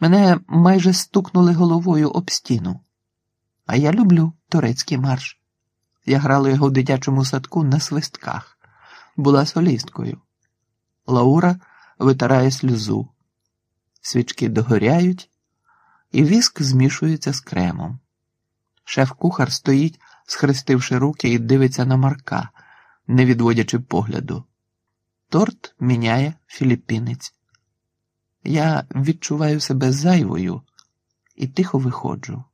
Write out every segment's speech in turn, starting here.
Мене майже стукнули головою об стіну. А я люблю турецький марш. Я грала його в дитячому садку на свистках, була солісткою. Лаура витирає сльозу, свічки догоряють, і віск змішується з кремом. Шеф-кухар стоїть, схрестивши руки, і дивиться на Марка, не відводячи погляду. Торт міняє філіппінець. Я відчуваю себе зайвою і тихо виходжу.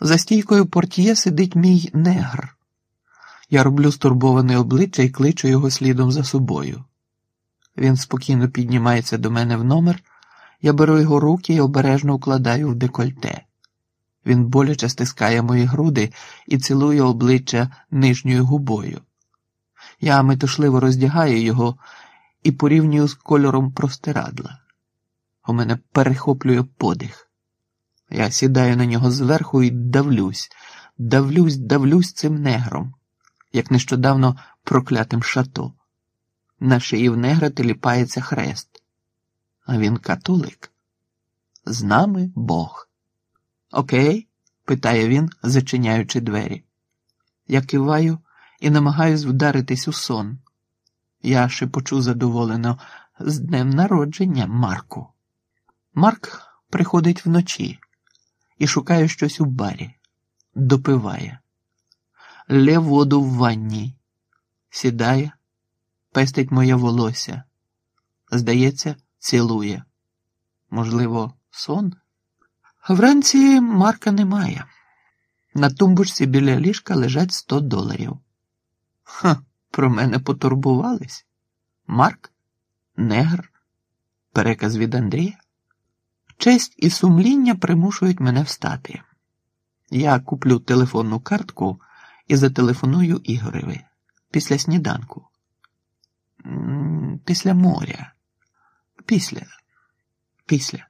За стійкою портьє сидить мій негр. Я роблю стурбоване обличчя і кличу його слідом за собою. Він спокійно піднімається до мене в номер, я беру його руки і обережно укладаю в декольте. Він боляче стискає мої груди і цілує обличчя нижньою губою. Я метушливо роздягаю його і порівнюю з кольором простирадла. У мене перехоплює подих. Я сідаю на нього зверху і давлюсь, давлюсь, давлюсь цим негром, як нещодавно проклятим шато. На шиї в негра теліпається хрест. А він католик. З нами Бог. Окей? питає він, зачиняючи двері. Я киваю і намагаюсь вдаритись у сон. Я шепочу задоволено з днем народження Марку. Марк приходить вночі і шукає щось у барі, допиває, лє воду в ванні, сідає, пестить моє волосся. Здається, цілує. Можливо, сон? Вранці Марка немає. На тумбочці біля ліжка лежать сто доларів. Ха, про мене потурбувались. Марк, негр, переказ від Андрія. Честь і сумління примушують мене встати. Я куплю телефонну картку і зателефоную Ігореві після сніданку. Після моря. Після. Після.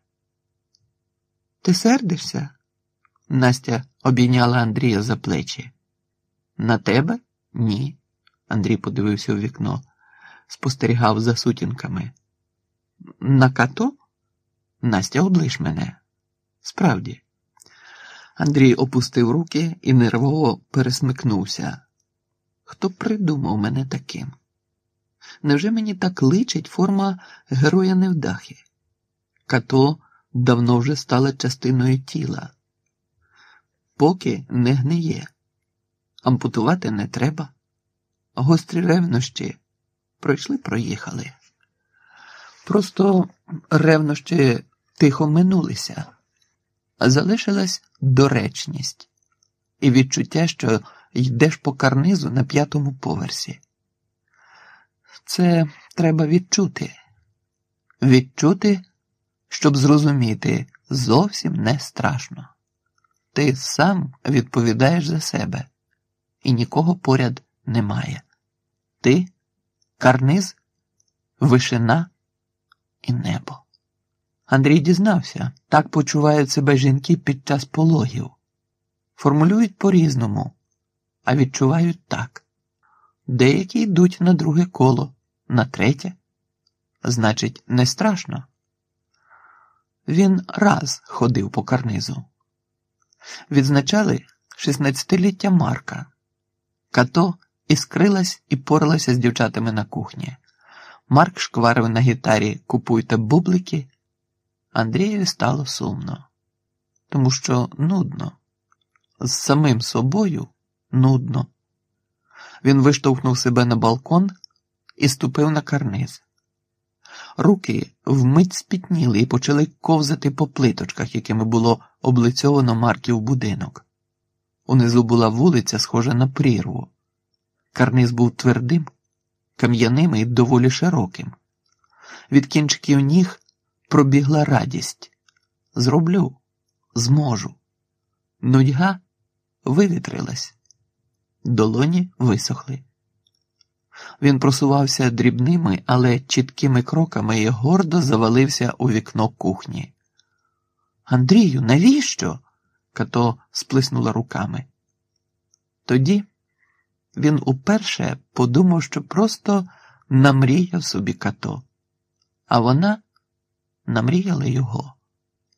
Ти сердишся? Настя обійняла Андрія за плечі. На тебе? Ні. Андрій подивився у вікно, спостерігав за сутінками. На като? Настя, облиш мене. Справді. Андрій опустив руки і нервово пересмикнувся. Хто придумав мене таким? Невже мені так личить форма героя невдахи? Като давно вже стала частиною тіла. Поки не гниє, ампутувати не треба. Гострі ревнощі пройшли, проїхали. Просто ревнощі тихо минулися, а залишилась доречність і відчуття, що йдеш по карнизу на п'ятому поверсі. Це треба відчути. Відчути, щоб зрозуміти, зовсім не страшно. Ти сам відповідаєш за себе, і нікого поряд немає. Ти, карниз, вишина і небо. Андрій дізнався, так почувають себе жінки під час пологів. Формулюють по-різному, а відчувають так. Деякі йдуть на друге коло, на третє. Значить, не страшно. Він раз ходив по карнизу. Відзначали 16-ліття Марка. Като іскрилась і поралася з дівчатами на кухні. Марк шкварив на гітарі Купуйте бублики. Андрієві стало сумно, тому що нудно. З самим собою нудно. Він виштовхнув себе на балкон і ступив на карниз. Руки вмить спітніли і почали ковзати по плиточках, якими було облицьовано Марків будинок. Унизу була вулиця, схожа на прірву. Карниз був твердим, кам'яним і доволі широким. Від кінчиків ніг пробігла радість. Зроблю, зможу. Нудьга вивітрилась, долоні висохли. Він просувався дрібними, але чіткими кроками і гордо завалився у вікно кухні. Андрію, навіщо? Като сплеснула руками. Тоді він уперше подумав, що просто намріяв собі като, а вона намріяла його.